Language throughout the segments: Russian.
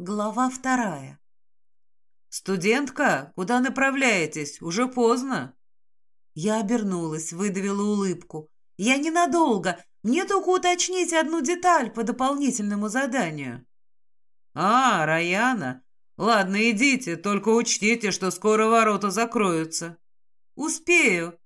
Глава вторая. «Студентка, куда направляетесь? Уже поздно». Я обернулась, выдавила улыбку. «Я ненадолго. Мне только уточнить одну деталь по дополнительному заданию». «А, Раяна. Ладно, идите, только учтите, что скоро ворота закроются». «Успею».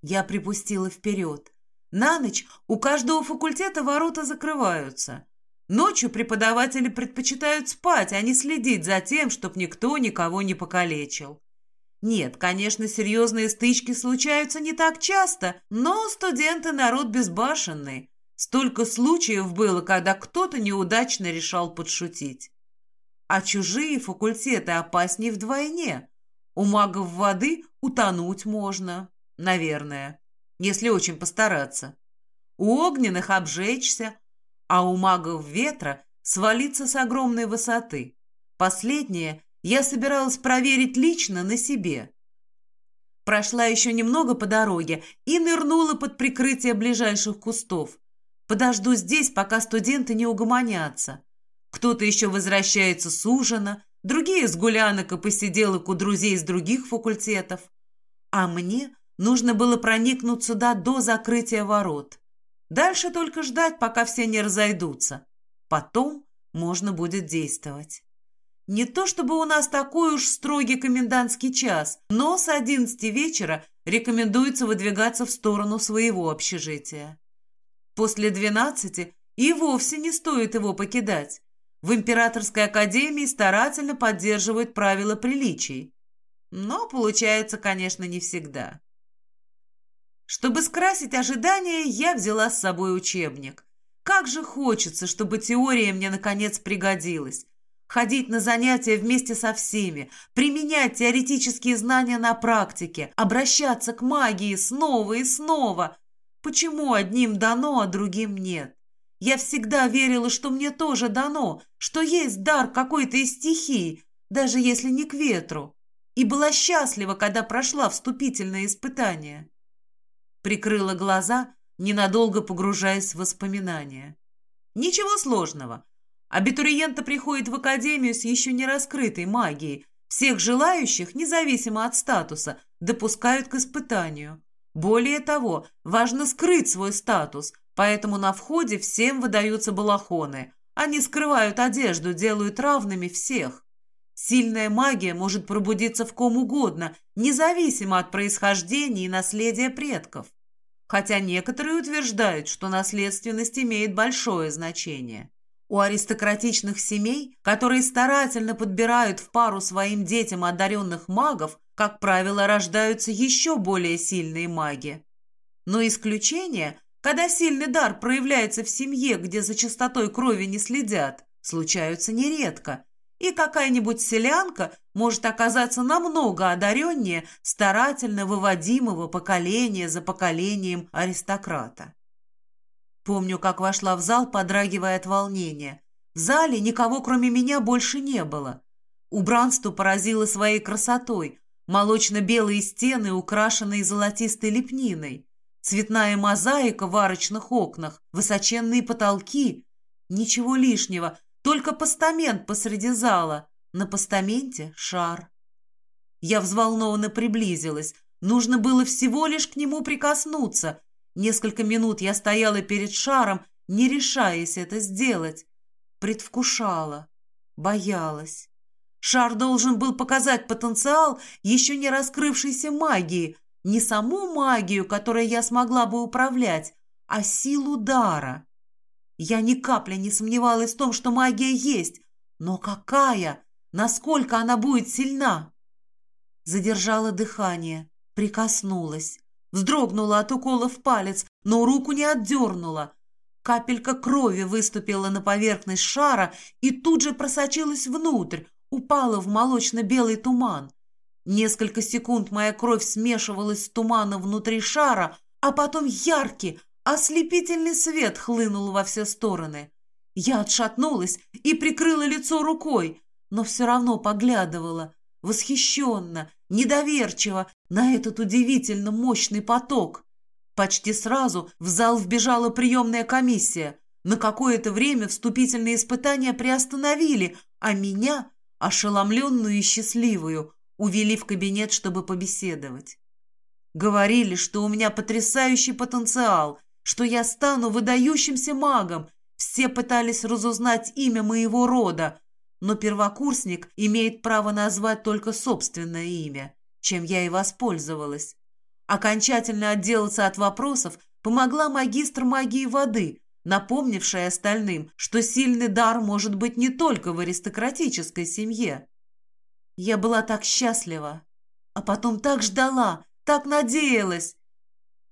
Я припустила вперед. На ночь у каждого факультета ворота закрываются. Ночью преподаватели предпочитают спать, а не следить за тем, чтобы никто никого не покалечил. Нет, конечно, серьезные стычки случаются не так часто, но студенты народ безбашенный. Столько случаев было, когда кто-то неудачно решал подшутить. А чужие факультеты опаснее вдвойне. У магов воды утонуть можно, наверное, если очень постараться. У огненных обжечься, а у магов ветра свалиться с огромной высоты. Последнее я собиралась проверить лично на себе. Прошла еще немного по дороге и нырнула под прикрытие ближайших кустов. Подожду здесь, пока студенты не угомонятся. Кто-то еще возвращается с ужина, другие с гулянок и посиделок у друзей из других факультетов. А мне нужно было проникнуть сюда до закрытия ворот. Дальше только ждать, пока все не разойдутся. Потом можно будет действовать. Не то чтобы у нас такой уж строгий комендантский час, но с одиннадцати вечера рекомендуется выдвигаться в сторону своего общежития. После двенадцати и вовсе не стоит его покидать. В Императорской академии старательно поддерживают правила приличий. Но получается, конечно, не всегда. Чтобы скрасить ожидания, я взяла с собой учебник. Как же хочется, чтобы теория мне наконец пригодилась. Ходить на занятия вместе со всеми, применять теоретические знания на практике, обращаться к магии снова и снова. Почему одним дано, а другим нет? Я всегда верила, что мне тоже дано, что есть дар какой-то из стихий, даже если не к ветру. И была счастлива, когда прошла вступительное испытание прикрыла глаза, ненадолго погружаясь в воспоминания. Ничего сложного. Абитуриенты приходят в академию с еще не раскрытой магией. Всех желающих, независимо от статуса, допускают к испытанию. Более того, важно скрыть свой статус, поэтому на входе всем выдаются балахоны. Они скрывают одежду, делают равными всех. Сильная магия может пробудиться в ком угодно, независимо от происхождения и наследия предков. Хотя некоторые утверждают, что наследственность имеет большое значение. У аристократичных семей, которые старательно подбирают в пару своим детям одаренных магов, как правило, рождаются еще более сильные маги. Но исключения, когда сильный дар проявляется в семье, где за чистотой крови не следят, случаются нередко, и какая-нибудь селянка может оказаться намного одареннее старательно выводимого поколения за поколением аристократа. Помню, как вошла в зал, подрагивая от волнения. В зале никого, кроме меня, больше не было. Убранство поразило своей красотой. Молочно-белые стены, украшенные золотистой лепниной. Цветная мозаика в арочных окнах, высоченные потолки. Ничего лишнего, только постамент посреди зала. На постаменте шар. Я взволнованно приблизилась. Нужно было всего лишь к нему прикоснуться. Несколько минут я стояла перед шаром, не решаясь это сделать. Предвкушала. Боялась. Шар должен был показать потенциал еще не раскрывшейся магии. Не саму магию, которой я смогла бы управлять, а силу дара. Я ни капли не сомневалась в том, что магия есть. Но какая? Насколько она будет сильна? Задержала дыхание, прикоснулась. Вздрогнула от укола в палец, но руку не отдернула. Капелька крови выступила на поверхность шара и тут же просочилась внутрь, упала в молочно-белый туман. Несколько секунд моя кровь смешивалась с туманом внутри шара, а потом яркий, Ослепительный свет хлынул во все стороны. Я отшатнулась и прикрыла лицо рукой, но все равно поглядывала, восхищенно, недоверчиво, на этот удивительно мощный поток. Почти сразу в зал вбежала приемная комиссия. На какое-то время вступительные испытания приостановили, а меня, ошеломленную и счастливую, увели в кабинет, чтобы побеседовать. Говорили, что у меня потрясающий потенциал, что я стану выдающимся магом. Все пытались разузнать имя моего рода, но первокурсник имеет право назвать только собственное имя, чем я и воспользовалась. Окончательно отделаться от вопросов помогла магистр магии воды, напомнившая остальным, что сильный дар может быть не только в аристократической семье. Я была так счастлива, а потом так ждала, так надеялась.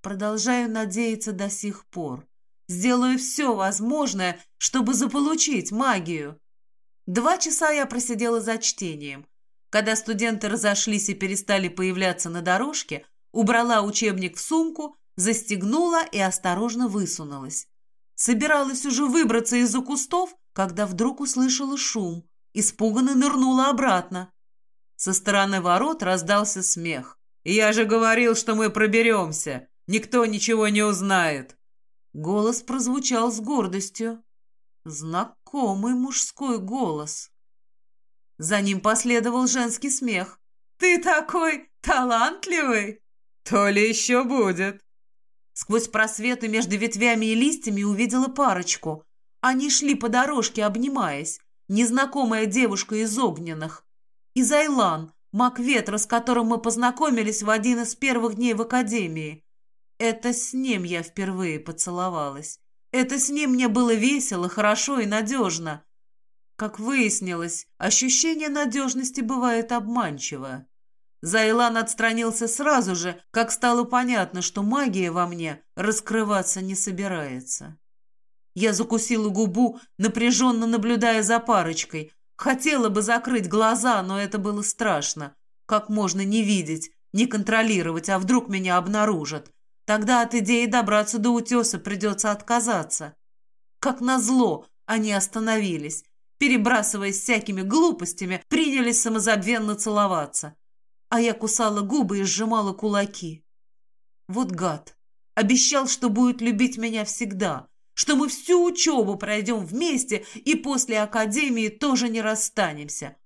Продолжаю надеяться до сих пор. Сделаю все возможное, чтобы заполучить магию. Два часа я просидела за чтением. Когда студенты разошлись и перестали появляться на дорожке, убрала учебник в сумку, застегнула и осторожно высунулась. Собиралась уже выбраться из-за кустов, когда вдруг услышала шум. Испуганно нырнула обратно. Со стороны ворот раздался смех. «Я же говорил, что мы проберемся. Никто ничего не узнает». Голос прозвучал с гордостью. Знакомый мужской голос. За ним последовал женский смех. «Ты такой талантливый!» «То ли еще будет!» Сквозь просветы между ветвями и листьями увидела парочку. Они шли по дорожке, обнимаясь. Незнакомая девушка из огненных. И Зайлан, маг ветра, с которым мы познакомились в один из первых дней в академии. Это с ним я впервые поцеловалась. Это с ним мне было весело, хорошо и надежно. Как выяснилось, ощущение надежности бывает обманчиво. Зайлан отстранился сразу же, как стало понятно, что магия во мне раскрываться не собирается. Я закусила губу, напряженно наблюдая за парочкой. Хотела бы закрыть глаза, но это было страшно. Как можно не видеть, не контролировать, а вдруг меня обнаружат? Тогда от идеи добраться до утеса придется отказаться. Как назло, они остановились. Перебрасываясь всякими глупостями, принялись самозабвенно целоваться а я кусала губы и сжимала кулаки. Вот гад. Обещал, что будет любить меня всегда, что мы всю учебу пройдем вместе и после академии тоже не расстанемся.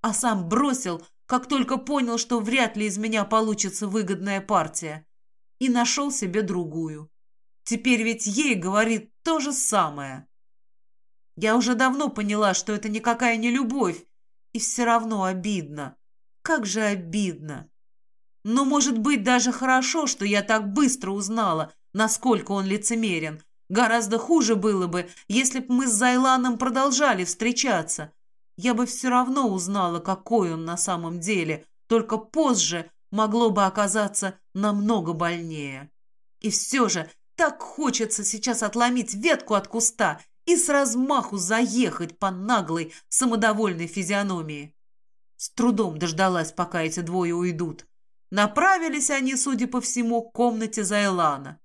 А сам бросил, как только понял, что вряд ли из меня получится выгодная партия. И нашел себе другую. Теперь ведь ей говорит то же самое. Я уже давно поняла, что это никакая не любовь, и все равно обидно. Как же обидно. Но, может быть, даже хорошо, что я так быстро узнала, насколько он лицемерен. Гораздо хуже было бы, если бы мы с Зайланом продолжали встречаться. Я бы все равно узнала, какой он на самом деле, только позже могло бы оказаться намного больнее. И все же так хочется сейчас отломить ветку от куста и с размаху заехать по наглой, самодовольной физиономии. С трудом дождалась, пока эти двое уйдут. Направились они, судя по всему, к комнате Зайлана.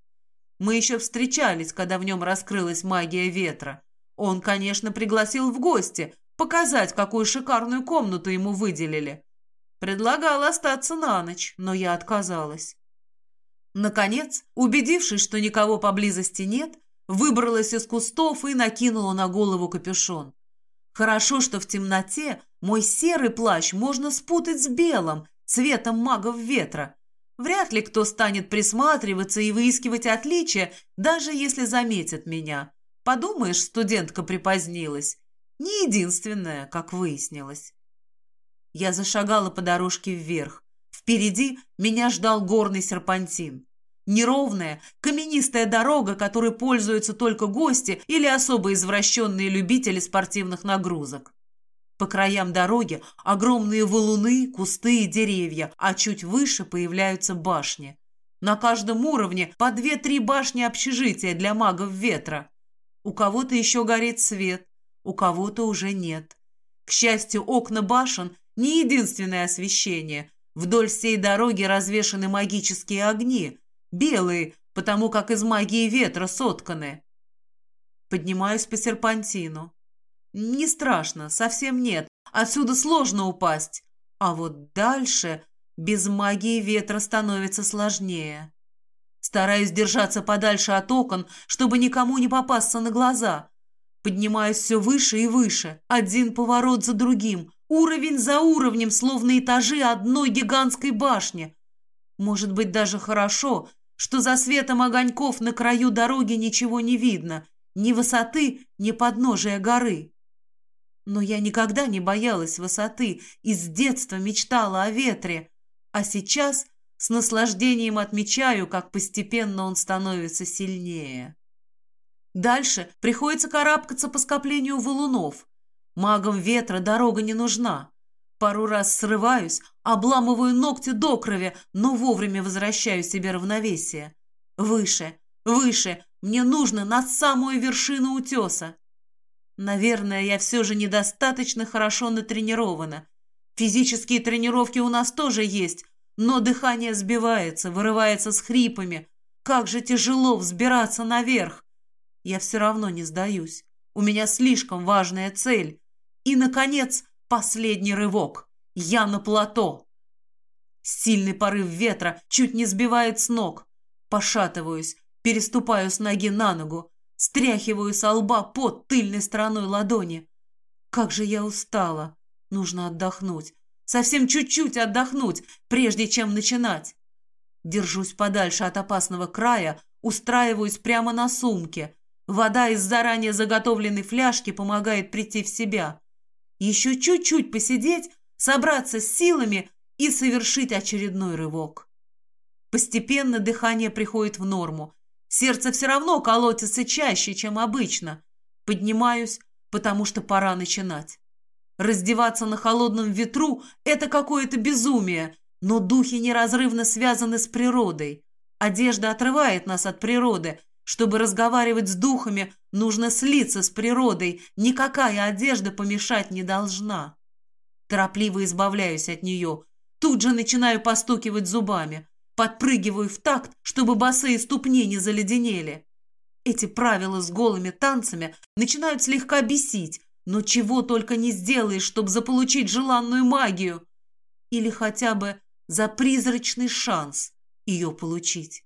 Мы еще встречались, когда в нем раскрылась магия ветра. Он, конечно, пригласил в гости, показать, какую шикарную комнату ему выделили. Предлагал остаться на ночь, но я отказалась. Наконец, убедившись, что никого поблизости нет, выбралась из кустов и накинула на голову капюшон. Хорошо, что в темноте мой серый плащ можно спутать с белым, цветом магов ветра. Вряд ли кто станет присматриваться и выискивать отличия, даже если заметят меня. Подумаешь, студентка припозднилась. Не единственная, как выяснилось. Я зашагала по дорожке вверх. Впереди меня ждал горный серпантин. Неровная, каменистая дорога, которой пользуются только гости или особо извращенные любители спортивных нагрузок. По краям дороги огромные валуны, кусты и деревья, а чуть выше появляются башни. На каждом уровне по две-три башни общежития для магов ветра. У кого-то еще горит свет, у кого-то уже нет. К счастью, окна башен не единственное освещение. Вдоль всей дороги развешаны магические огни, Белые, потому как из магии ветра сотканы. Поднимаюсь по серпантину. Не страшно, совсем нет. Отсюда сложно упасть. А вот дальше без магии ветра становится сложнее. Стараюсь держаться подальше от окон, чтобы никому не попасться на глаза. Поднимаюсь все выше и выше, один поворот за другим, уровень за уровнем, словно этажи одной гигантской башни. Может быть, даже хорошо, что за светом огоньков на краю дороги ничего не видно, ни высоты, ни подножия горы. Но я никогда не боялась высоты и с детства мечтала о ветре, а сейчас с наслаждением отмечаю, как постепенно он становится сильнее. Дальше приходится карабкаться по скоплению валунов. Магам ветра дорога не нужна. Пару раз срываюсь, обламываю ногти до крови, но вовремя возвращаю себе равновесие. Выше, выше, мне нужно на самую вершину утеса. Наверное, я все же недостаточно хорошо натренирована. Физические тренировки у нас тоже есть, но дыхание сбивается, вырывается с хрипами. Как же тяжело взбираться наверх. Я все равно не сдаюсь. У меня слишком важная цель. И, наконец, последний рывок. Я на плато. Сильный порыв ветра чуть не сбивает с ног. Пошатываюсь, переступаю с ноги на ногу, стряхиваю со лба под тыльной стороной ладони. Как же я устала. Нужно отдохнуть. Совсем чуть-чуть отдохнуть, прежде чем начинать. Держусь подальше от опасного края, устраиваюсь прямо на сумке. Вода из заранее заготовленной фляжки помогает прийти в себя. Еще чуть-чуть посидеть, собраться с силами и совершить очередной рывок. Постепенно дыхание приходит в норму. Сердце все равно колотится чаще, чем обычно. Поднимаюсь, потому что пора начинать. Раздеваться на холодном ветру – это какое-то безумие, но духи неразрывно связаны с природой. Одежда отрывает нас от природы. Чтобы разговаривать с духами, нужно слиться с природой. Никакая одежда помешать не должна. Торопливо избавляюсь от нее. Тут же начинаю постукивать зубами. Подпрыгиваю в такт, чтобы босые ступни не заледенели. Эти правила с голыми танцами начинают слегка бесить, но чего только не сделаешь, чтобы заполучить желанную магию. Или хотя бы за призрачный шанс ее получить.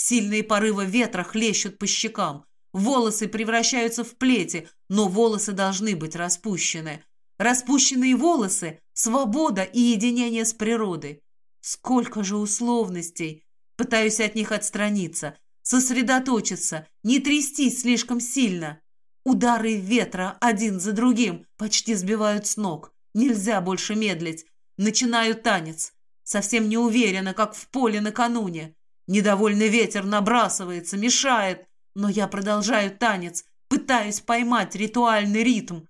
Сильные порывы ветра хлещут по щекам. Волосы превращаются в плети, но волосы должны быть распущены. Распущенные волосы – свобода и единение с природой. Сколько же условностей! Пытаюсь от них отстраниться, сосредоточиться, не трястись слишком сильно. Удары ветра один за другим почти сбивают с ног. Нельзя больше медлить. Начинаю танец. Совсем не уверена, как в поле накануне. Недовольный ветер набрасывается, мешает. Но я продолжаю танец, пытаюсь поймать ритуальный ритм.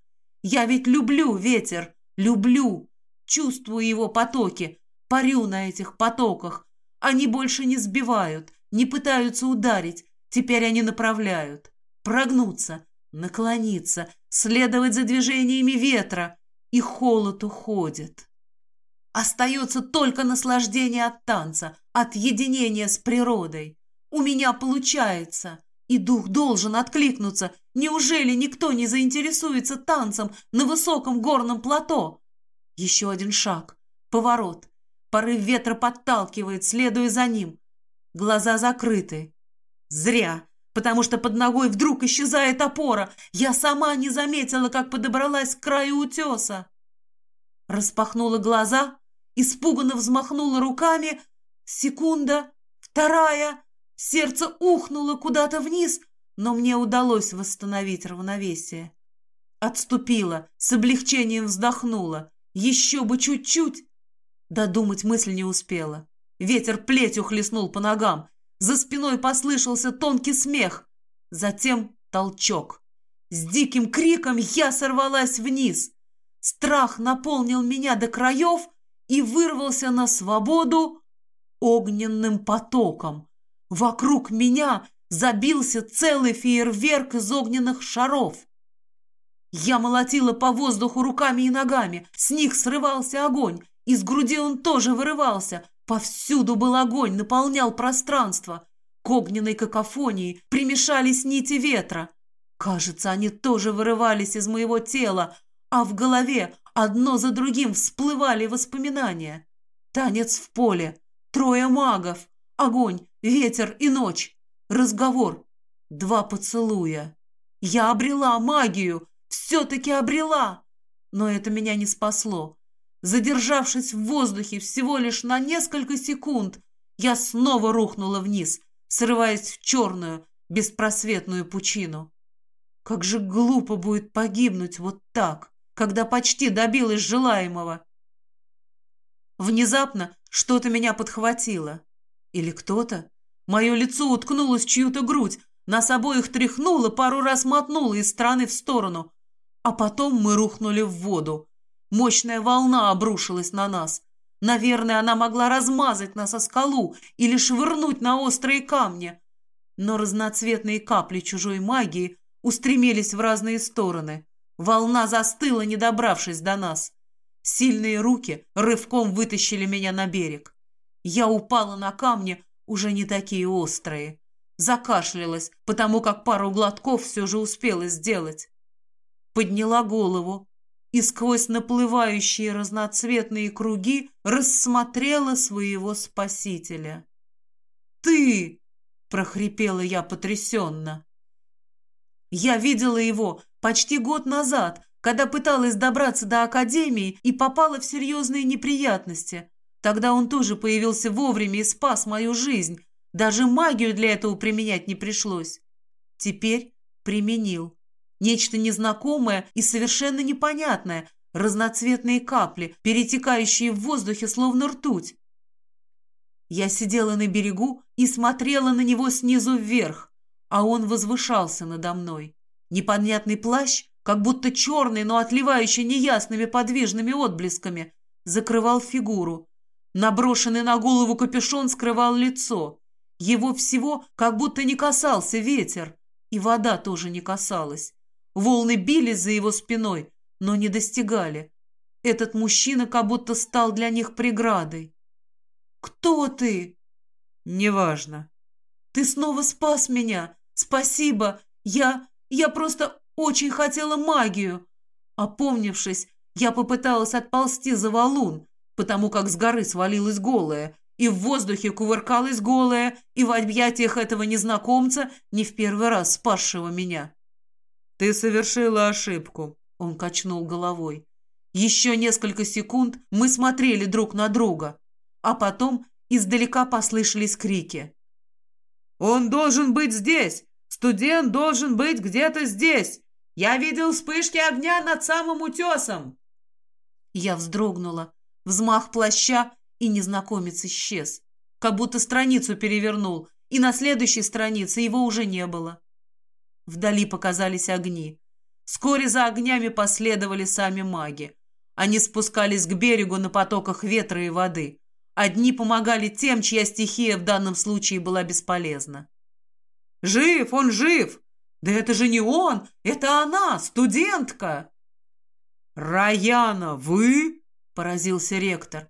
Я ведь люблю ветер, люблю. Чувствую его потоки, парю на этих потоках. Они больше не сбивают, не пытаются ударить. Теперь они направляют. Прогнуться, наклониться, следовать за движениями ветра, и холод уходит. Остается только наслаждение от танца, от единения с природой. У меня получается, и дух должен откликнуться. Неужели никто не заинтересуется танцем на высоком горном плато? Еще один шаг, поворот. Порыв ветра подталкивает, следуя за ним. Глаза закрыты. Зря потому что под ногой вдруг исчезает опора. Я сама не заметила, как подобралась к краю утеса. Распахнула глаза, испуганно взмахнула руками. Секунда, вторая. Сердце ухнуло куда-то вниз, но мне удалось восстановить равновесие. Отступила, с облегчением вздохнула. Еще бы чуть-чуть. Додумать мысль не успела. Ветер плетью хлестнул по ногам. За спиной послышался тонкий смех. Затем толчок. С диким криком я сорвалась вниз. Страх наполнил меня до краев и вырвался на свободу огненным потоком. Вокруг меня забился целый фейерверк из огненных шаров. Я молотила по воздуху руками и ногами, с них срывался огонь, из груди он тоже вырывался, Повсюду был огонь, наполнял пространство. К огненной какофонии примешались нити ветра. Кажется, они тоже вырывались из моего тела, а в голове одно за другим всплывали воспоминания. Танец в поле, трое магов, огонь, ветер и ночь, разговор, два поцелуя. Я обрела магию, все-таки обрела. Но это меня не спасло. Задержавшись в воздухе всего лишь на несколько секунд, я снова рухнула вниз, срываясь в черную, беспросветную пучину. Как же глупо будет погибнуть вот так, когда почти добилась желаемого. Внезапно что-то меня подхватило. Или кто-то. Мое лицо уткнулось в чью-то грудь, нас обоих тряхнуло, пару раз мотнуло из стороны в сторону. А потом мы рухнули в воду. Мощная волна обрушилась на нас. Наверное, она могла размазать нас о скалу или швырнуть на острые камни. Но разноцветные капли чужой магии устремились в разные стороны. Волна застыла, не добравшись до нас. Сильные руки рывком вытащили меня на берег. Я упала на камни, уже не такие острые. Закашлялась, потому как пару глотков все же успела сделать. Подняла голову и сквозь наплывающие разноцветные круги рассмотрела своего спасителя. «Ты!» — прохрипела я потрясенно. Я видела его почти год назад, когда пыталась добраться до академии и попала в серьезные неприятности. Тогда он тоже появился вовремя и спас мою жизнь. Даже магию для этого применять не пришлось. Теперь применил. Нечто незнакомое и совершенно непонятное, разноцветные капли, перетекающие в воздухе словно ртуть. Я сидела на берегу и смотрела на него снизу вверх, а он возвышался надо мной. Непонятный плащ, как будто черный, но отливающий неясными подвижными отблесками, закрывал фигуру. Наброшенный на голову капюшон скрывал лицо. Его всего как будто не касался ветер, и вода тоже не касалась. Волны бились за его спиной, но не достигали. Этот мужчина как будто стал для них преградой. «Кто ты?» «Неважно». «Ты снова спас меня. Спасибо. Я... я просто очень хотела магию». Опомнившись, я попыталась отползти за валун, потому как с горы свалилась голая, и в воздухе кувыркалась голая, и в объятиях этого незнакомца не в первый раз спасшего меня. «Ты совершила ошибку», — он качнул головой. Еще несколько секунд мы смотрели друг на друга, а потом издалека послышались крики. «Он должен быть здесь! Студент должен быть где-то здесь! Я видел вспышки огня над самым утесом!» Я вздрогнула. Взмах плаща, и незнакомец исчез. Как будто страницу перевернул, и на следующей странице его уже не было. Вдали показались огни. Вскоре за огнями последовали сами маги. Они спускались к берегу на потоках ветра и воды. Одни помогали тем, чья стихия в данном случае была бесполезна. «Жив! Он жив! Да это же не он! Это она, студентка!» «Раяна, вы?» – поразился ректор.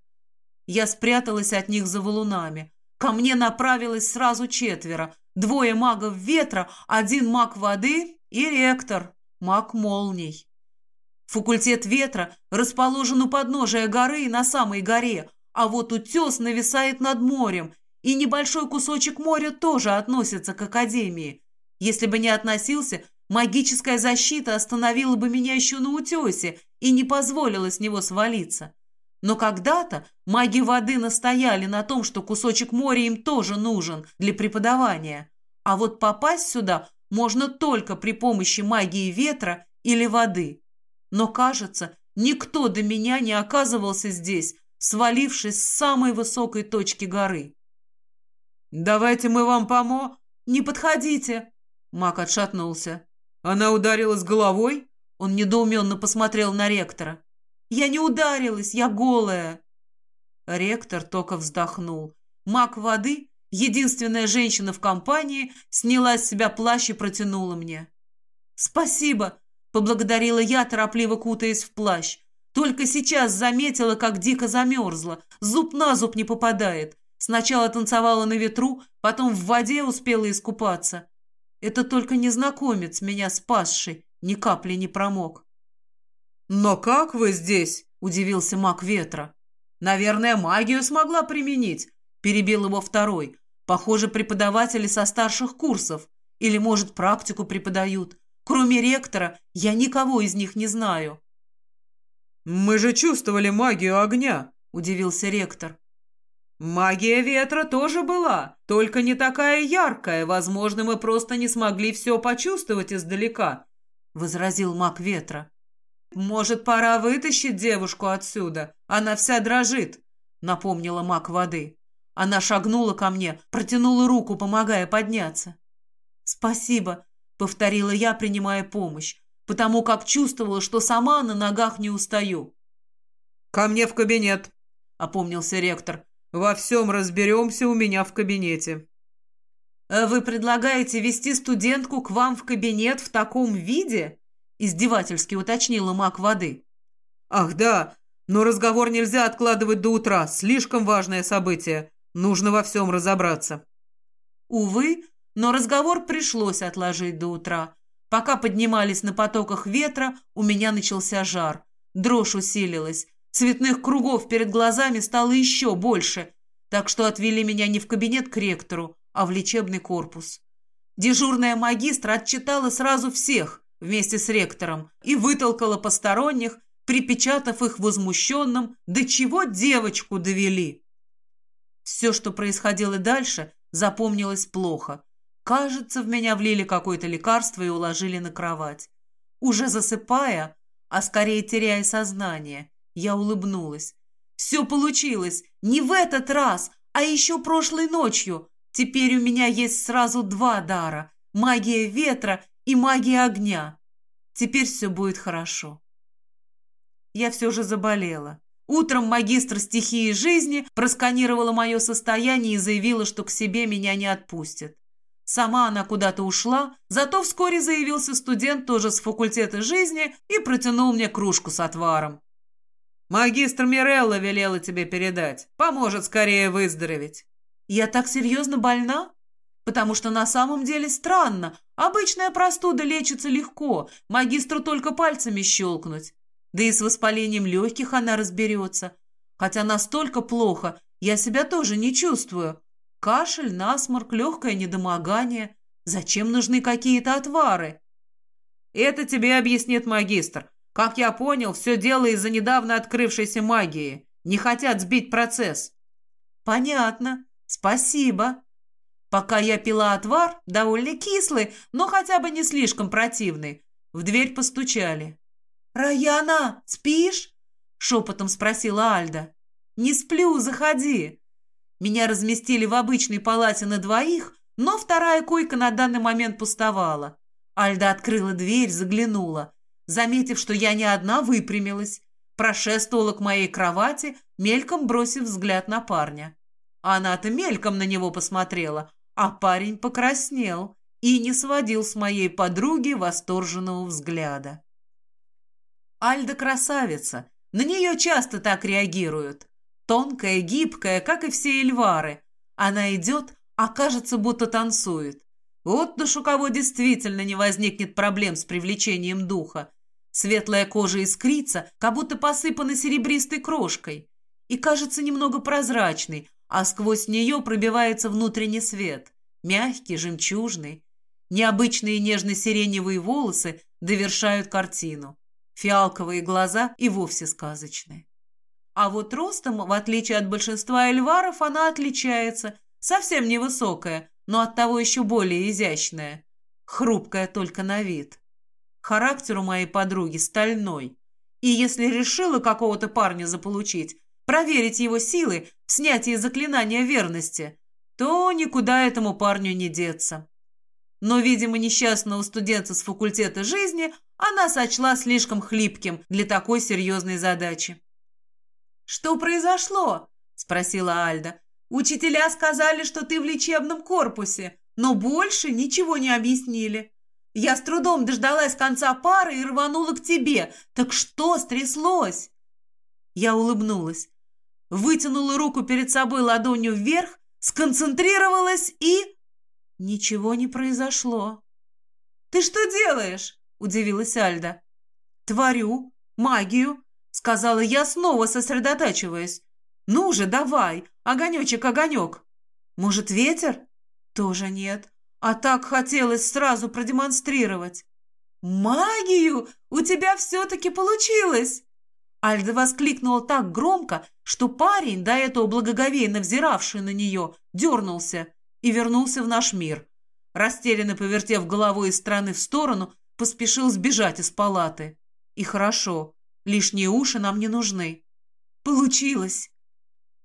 Я спряталась от них за валунами. Ко мне направилось сразу четверо, Двое магов ветра, один маг воды и ректор, маг молний. Факультет ветра расположен у подножия горы на самой горе, а вот утес нависает над морем, и небольшой кусочек моря тоже относится к Академии. Если бы не относился, магическая защита остановила бы меня еще на утесе и не позволила с него свалиться. Но когда-то маги воды настояли на том, что кусочек моря им тоже нужен для преподавания. А вот попасть сюда можно только при помощи магии ветра или воды. Но, кажется, никто до меня не оказывался здесь, свалившись с самой высокой точки горы. «Давайте мы вам помо...» «Не подходите!» Маг отшатнулся. «Она ударилась головой?» Он недоуменно посмотрел на ректора. Я не ударилась, я голая. Ректор только вздохнул. Маг воды, единственная женщина в компании, сняла с себя плащ и протянула мне. «Спасибо!» — поблагодарила я, торопливо кутаясь в плащ. Только сейчас заметила, как дико замерзла. Зуб на зуб не попадает. Сначала танцевала на ветру, потом в воде успела искупаться. Это только незнакомец, меня спасший, ни капли не промок. «Но как вы здесь?» – удивился маг ветра. «Наверное, магию смогла применить», – перебил его второй. «Похоже, преподаватели со старших курсов. Или, может, практику преподают. Кроме ректора, я никого из них не знаю». «Мы же чувствовали магию огня», — удивился ректор. «Магия ветра тоже была, только не такая яркая. Возможно, мы просто не смогли все почувствовать издалека», — возразил маг ветра. «Может, пора вытащить девушку отсюда? Она вся дрожит», — напомнила маг воды. Она шагнула ко мне, протянула руку, помогая подняться. «Спасибо», — повторила я, принимая помощь, потому как чувствовала, что сама на ногах не устаю. «Ко мне в кабинет», — опомнился ректор. «Во всем разберемся у меня в кабинете». «А «Вы предлагаете вести студентку к вам в кабинет в таком виде?» — издевательски уточнила маг воды. «Ах, да, но разговор нельзя откладывать до утра. Слишком важное событие. Нужно во всем разобраться. Увы, но разговор пришлось отложить до утра. Пока поднимались на потоках ветра, у меня начался жар. Дрожь усилилась. Цветных кругов перед глазами стало еще больше, так что отвели меня не в кабинет к ректору, а в лечебный корпус. Дежурная магистра отчитала сразу всех вместе с ректором и вытолкала посторонних, припечатав их возмущенным, до чего девочку довели. Все, что происходило дальше, запомнилось плохо. Кажется, в меня влили какое-то лекарство и уложили на кровать. Уже засыпая, а скорее теряя сознание, я улыбнулась. Все получилось. Не в этот раз, а еще прошлой ночью. Теперь у меня есть сразу два дара. Магия ветра и магия огня. Теперь все будет хорошо. Я все же заболела. Утром магистр стихии жизни просканировала мое состояние и заявила, что к себе меня не отпустит. Сама она куда-то ушла, зато вскоре заявился студент тоже с факультета жизни и протянул мне кружку с отваром. «Магистр Мирелла велела тебе передать. Поможет скорее выздороветь». «Я так серьезно больна?» «Потому что на самом деле странно. Обычная простуда лечится легко, магистру только пальцами щелкнуть. Да и с воспалением легких она разберется. Хотя настолько плохо, я себя тоже не чувствую. Кашель, насморк, легкое недомогание. Зачем нужны какие-то отвары? Это тебе объяснит магистр. Как я понял, все дело из-за недавно открывшейся магии. Не хотят сбить процесс. Понятно. Спасибо. Пока я пила отвар, довольно кислый, но хотя бы не слишком противный, в дверь постучали. «Раяна, спишь?» — шепотом спросила Альда. «Не сплю, заходи». Меня разместили в обычной палате на двоих, но вторая койка на данный момент пустовала. Альда открыла дверь, заглянула. Заметив, что я не одна, выпрямилась. Прошествовала к моей кровати, мельком бросив взгляд на парня. Она-то мельком на него посмотрела, а парень покраснел и не сводил с моей подруги восторженного взгляда. Альда красавица. На нее часто так реагируют. Тонкая, гибкая, как и все эльвары. Она идет, а кажется, будто танцует. Вот уж у кого действительно не возникнет проблем с привлечением духа. Светлая кожа искрится, как будто посыпана серебристой крошкой. И кажется немного прозрачной, а сквозь нее пробивается внутренний свет. Мягкий, жемчужный. Необычные нежно-сиреневые волосы довершают картину. Фиалковые глаза и вовсе сказочные. А вот ростом, в отличие от большинства эльваров, она отличается. Совсем невысокая, но оттого еще более изящная. Хрупкая только на вид. Характер у моей подруги стальной. И если решила какого-то парня заполучить, проверить его силы в снятии заклинания верности, то никуда этому парню не деться. Но, видимо, несчастного студента с факультета жизни она сочла слишком хлипким для такой серьезной задачи. «Что произошло?» – спросила Альда. «Учителя сказали, что ты в лечебном корпусе, но больше ничего не объяснили. Я с трудом дождалась конца пары и рванула к тебе. Так что стряслось?» Я улыбнулась, вытянула руку перед собой ладонью вверх, сконцентрировалась и... Ничего не произошло. «Ты что делаешь?» – удивилась Альда. «Творю. Магию», – сказала я, снова сосредотачиваясь. «Ну же, давай, огонечек-огонек». «Может, ветер?» «Тоже нет. А так хотелось сразу продемонстрировать». «Магию! У тебя все-таки получилось!» Альда воскликнула так громко, что парень, до этого благоговейно взиравший на нее, дернулся и вернулся в наш мир. Растерянно повертев головой из стороны в сторону, поспешил сбежать из палаты. И хорошо, лишние уши нам не нужны. Получилось.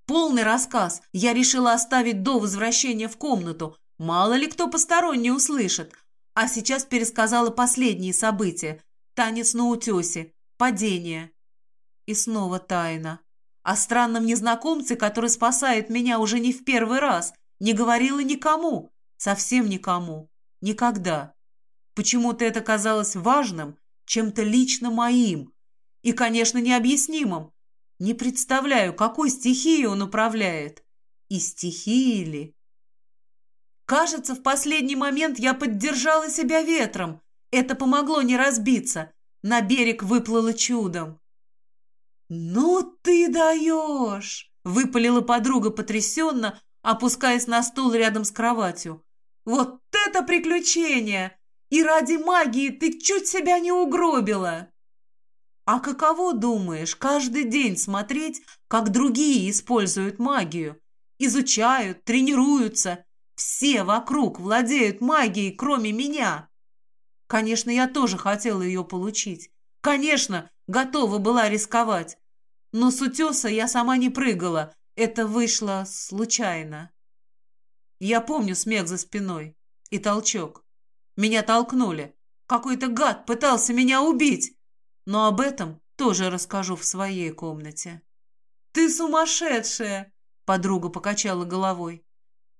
Полный рассказ я решила оставить до возвращения в комнату. Мало ли кто посторонний услышит. А сейчас пересказала последние события. Танец на утесе, падение. И снова тайна. О странном незнакомце, который спасает меня уже не в первый раз, не говорила никому, совсем никому, никогда. Почему-то это казалось важным, чем-то лично моим и, конечно, необъяснимым. Не представляю, какой стихией он управляет. И стихии ли? Кажется, в последний момент я поддержала себя ветром. Это помогло не разбиться. На берег выплыло чудом. «Ну ты даешь!» — выпалила подруга потрясенно, опускаясь на стул рядом с кроватью. «Вот это приключение! И ради магии ты чуть себя не угробила!» «А каково, думаешь, каждый день смотреть, как другие используют магию? Изучают, тренируются. Все вокруг владеют магией, кроме меня!» Конечно, я тоже хотела ее получить. Конечно, готова была рисковать. Но с утеса я сама не прыгала. Это вышло случайно. Я помню смех за спиной и толчок. Меня толкнули. Какой-то гад пытался меня убить. Но об этом тоже расскажу в своей комнате. «Ты сумасшедшая!» — подруга покачала головой.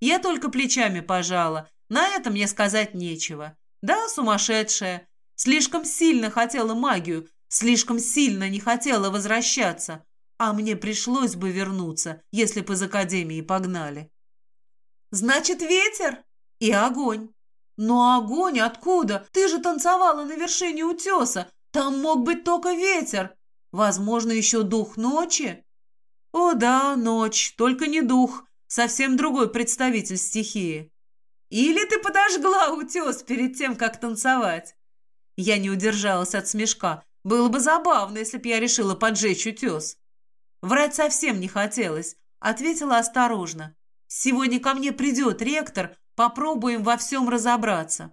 Я только плечами пожала. На этом мне сказать нечего. Да, сумасшедшая. Слишком сильно хотела магию, слишком сильно не хотела возвращаться. А мне пришлось бы вернуться, если бы из академии погнали. Значит, ветер и огонь. Но огонь откуда? Ты же танцевала на вершине утеса. Там мог быть только ветер. Возможно, еще дух ночи? О да, ночь, только не дух. Совсем другой представитель стихии. Или ты подожгла утес перед тем, как танцевать? Я не удержалась от смешка. Было бы забавно, если б я решила поджечь утес. Врать совсем не хотелось. Ответила осторожно. Сегодня ко мне придет ректор, попробуем во всем разобраться.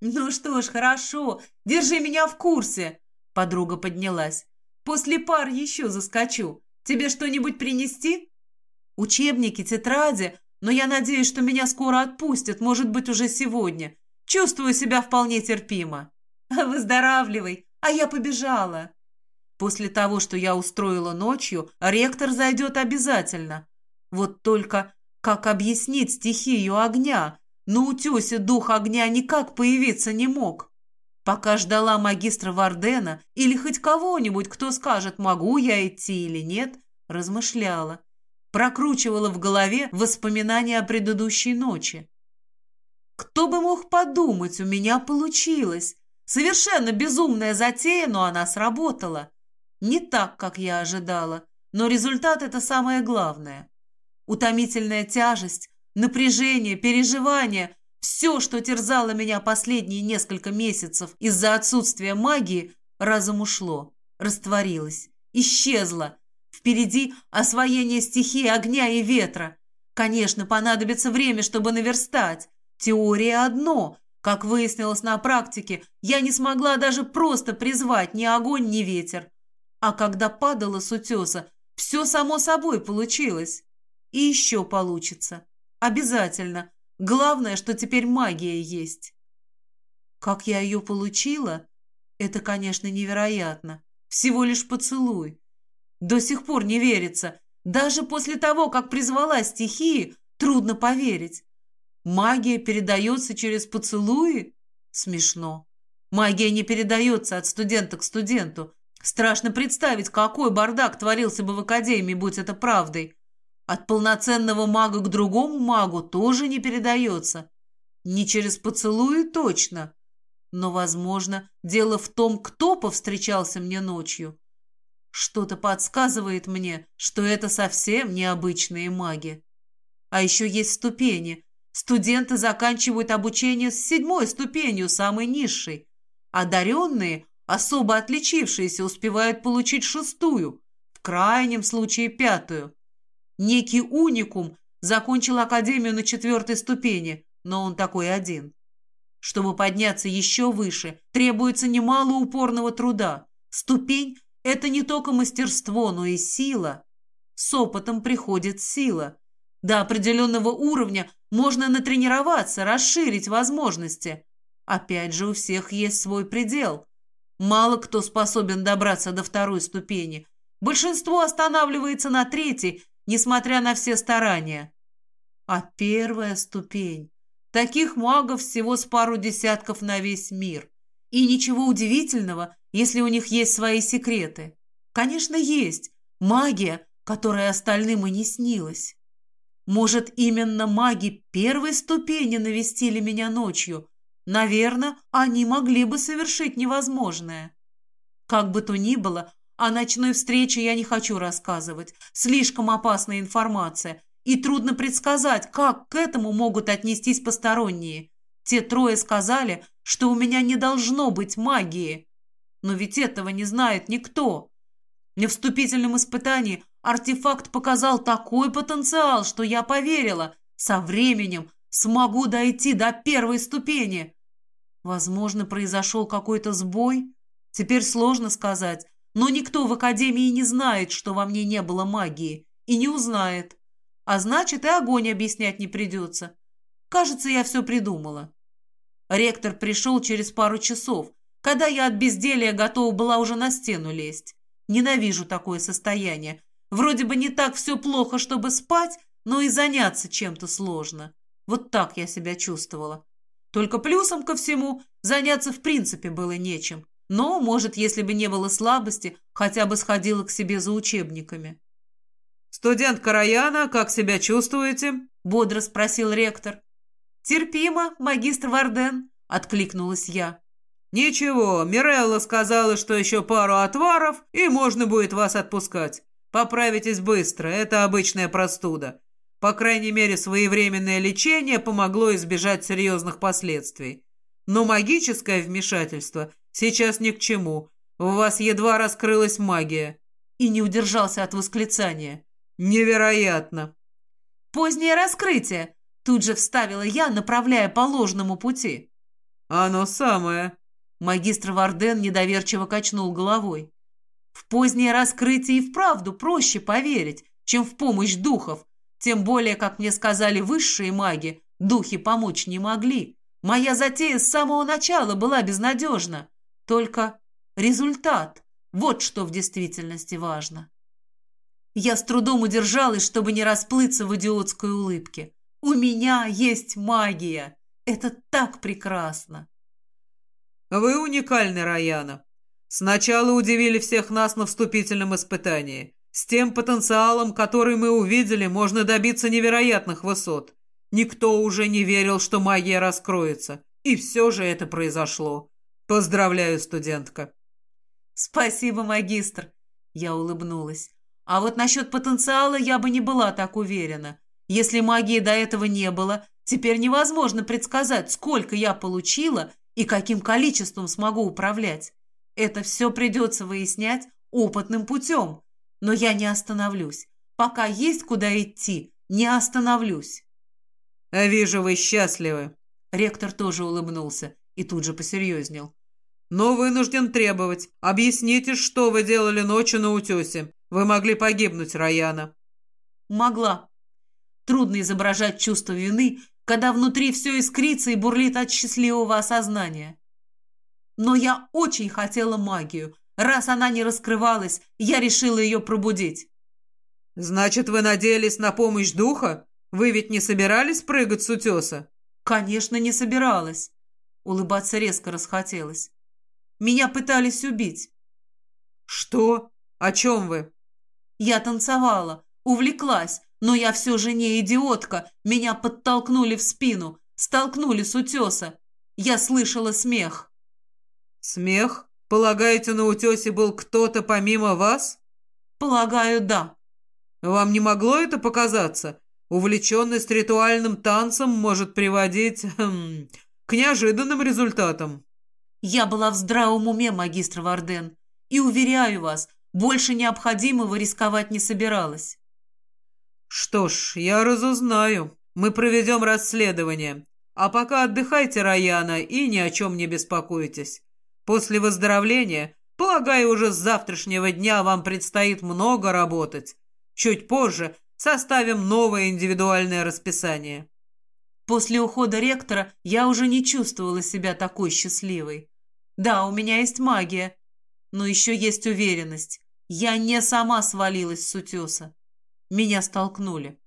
Ну что ж, хорошо, держи меня в курсе. Подруга поднялась. После пар еще заскочу. Тебе что-нибудь принести? Учебники, тетради, но я надеюсь, что меня скоро отпустят, может быть, уже сегодня. Чувствую себя вполне терпимо. Выздоравливай, а я побежала. После того, что я устроила ночью, ректор зайдет обязательно. Вот только как объяснить стихию огня? На утесе дух огня никак появиться не мог. Пока ждала магистра Вардена или хоть кого-нибудь, кто скажет, могу я идти или нет, размышляла. Прокручивала в голове воспоминания о предыдущей ночи. Кто бы мог подумать, у меня получилось. Совершенно безумная затея, но она сработала. Не так, как я ожидала, но результат – это самое главное. Утомительная тяжесть, напряжение, переживание – все, что терзало меня последние несколько месяцев из-за отсутствия магии, разом ушло, растворилось, исчезло. Впереди освоение стихии огня и ветра. Конечно, понадобится время, чтобы наверстать. Теория одно. Как выяснилось на практике, я не смогла даже просто призвать ни огонь, ни ветер. А когда падала с утеса, все само собой получилось. И еще получится. Обязательно. Главное, что теперь магия есть. Как я ее получила? Это, конечно, невероятно. Всего лишь поцелуй. До сих пор не верится. Даже после того, как призвала стихии, трудно поверить. Магия передается через поцелуи? Смешно. Магия не передается от студента к студенту. Страшно представить, какой бардак творился бы в академии, будь это правдой. От полноценного мага к другому магу тоже не передается. Не через поцелуи точно. Но, возможно, дело в том, кто повстречался мне ночью. Что-то подсказывает мне, что это совсем необычные маги. А еще есть ступени. Студенты заканчивают обучение с седьмой ступенью, самой низшей. Одаренные, особо отличившиеся, успевают получить шестую, в крайнем случае пятую. Некий уникум закончил академию на четвертой ступени, но он такой один. Чтобы подняться еще выше, требуется немало упорного труда. Ступень – это не только мастерство, но и сила. С опытом приходит сила. До определенного уровня можно натренироваться, расширить возможности. Опять же, у всех есть свой предел. Мало кто способен добраться до второй ступени. Большинство останавливается на третьей, несмотря на все старания. А первая ступень... Таких магов всего с пару десятков на весь мир. И ничего удивительного, если у них есть свои секреты. Конечно, есть. Магия, которая остальным и не снилась. Может, именно маги первой ступени навестили меня ночью. Наверное, они могли бы совершить невозможное. Как бы то ни было, о ночной встрече я не хочу рассказывать. Слишком опасная информация. И трудно предсказать, как к этому могут отнестись посторонние. Те трое сказали, что у меня не должно быть магии. Но ведь этого не знает никто. На вступительном испытании артефакт показал такой потенциал, что я поверила. Со временем смогу дойти до первой ступени. Возможно, произошел какой-то сбой. Теперь сложно сказать, но никто в Академии не знает, что во мне не было магии, и не узнает. А значит, и огонь объяснять не придется. Кажется, я все придумала. Ректор пришел через пару часов, когда я от безделия готова была уже на стену лезть. Ненавижу такое состояние. Вроде бы не так все плохо, чтобы спать, но и заняться чем-то сложно. Вот так я себя чувствовала. Только плюсом ко всему заняться в принципе было нечем. Но, может, если бы не было слабости, хотя бы сходила к себе за учебниками. «Студент Караяна, как себя чувствуете?» — бодро спросил ректор. «Терпимо, магистр Варден», — откликнулась я. «Ничего, Мирелла сказала, что еще пару отваров, и можно будет вас отпускать. Поправитесь быстро, это обычная простуда. По крайней мере, своевременное лечение помогло избежать серьезных последствий. Но магическое вмешательство сейчас ни к чему. У вас едва раскрылась магия». И не удержался от восклицания. «Невероятно!» «Позднее раскрытие!» Тут же вставила я, направляя по ложному пути. «Оно самое!» Магистр Варден недоверчиво качнул головой. «В позднее раскрытие и вправду проще поверить, чем в помощь духов. Тем более, как мне сказали высшие маги, духи помочь не могли. Моя затея с самого начала была безнадежна. Только результат – вот что в действительности важно». Я с трудом удержалась, чтобы не расплыться в идиотской улыбке. «У меня есть магия! Это так прекрасно!» «Вы уникальны, Раяна. Сначала удивили всех нас на вступительном испытании. С тем потенциалом, который мы увидели, можно добиться невероятных высот. Никто уже не верил, что магия раскроется. И все же это произошло. Поздравляю, студентка!» «Спасибо, магистр!» Я улыбнулась. А вот насчет потенциала я бы не была так уверена. Если магии до этого не было, теперь невозможно предсказать, сколько я получила и каким количеством смогу управлять. Это все придется выяснять опытным путем. Но я не остановлюсь. Пока есть куда идти, не остановлюсь. «Вижу, вы счастливы». Ректор тоже улыбнулся и тут же посерьезнел. «Но вынужден требовать. Объясните, что вы делали ночью на утесе. Вы могли погибнуть, Раяна. Могла. Трудно изображать чувство вины, когда внутри все искрится и бурлит от счастливого осознания. Но я очень хотела магию. Раз она не раскрывалась, я решила ее пробудить. «Значит, вы надеялись на помощь духа? Вы ведь не собирались прыгать с утеса?» «Конечно, не собиралась». Улыбаться резко расхотелось. «Меня пытались убить». «Что? О чем вы?» Я танцевала, увлеклась, но я все же не идиотка. Меня подтолкнули в спину, столкнули с утеса. Я слышала смех. Смех? Полагаете, на утесе был кто-то помимо вас? Полагаю, да. Вам не могло это показаться? Увлеченность ритуальным танцем может приводить хм, к неожиданным результатам. Я была в здравом уме, магистр Варден, и, уверяю вас, больше необходимого рисковать не собиралась. Что ж, я разузнаю. Мы проведем расследование. А пока отдыхайте, Раяна, и ни о чем не беспокойтесь. После выздоровления, полагаю, уже с завтрашнего дня вам предстоит много работать. Чуть позже составим новое индивидуальное расписание. После ухода ректора я уже не чувствовала себя такой счастливой. Да, у меня есть магия, но еще есть уверенность. Я не сама свалилась с утеса. Меня столкнули.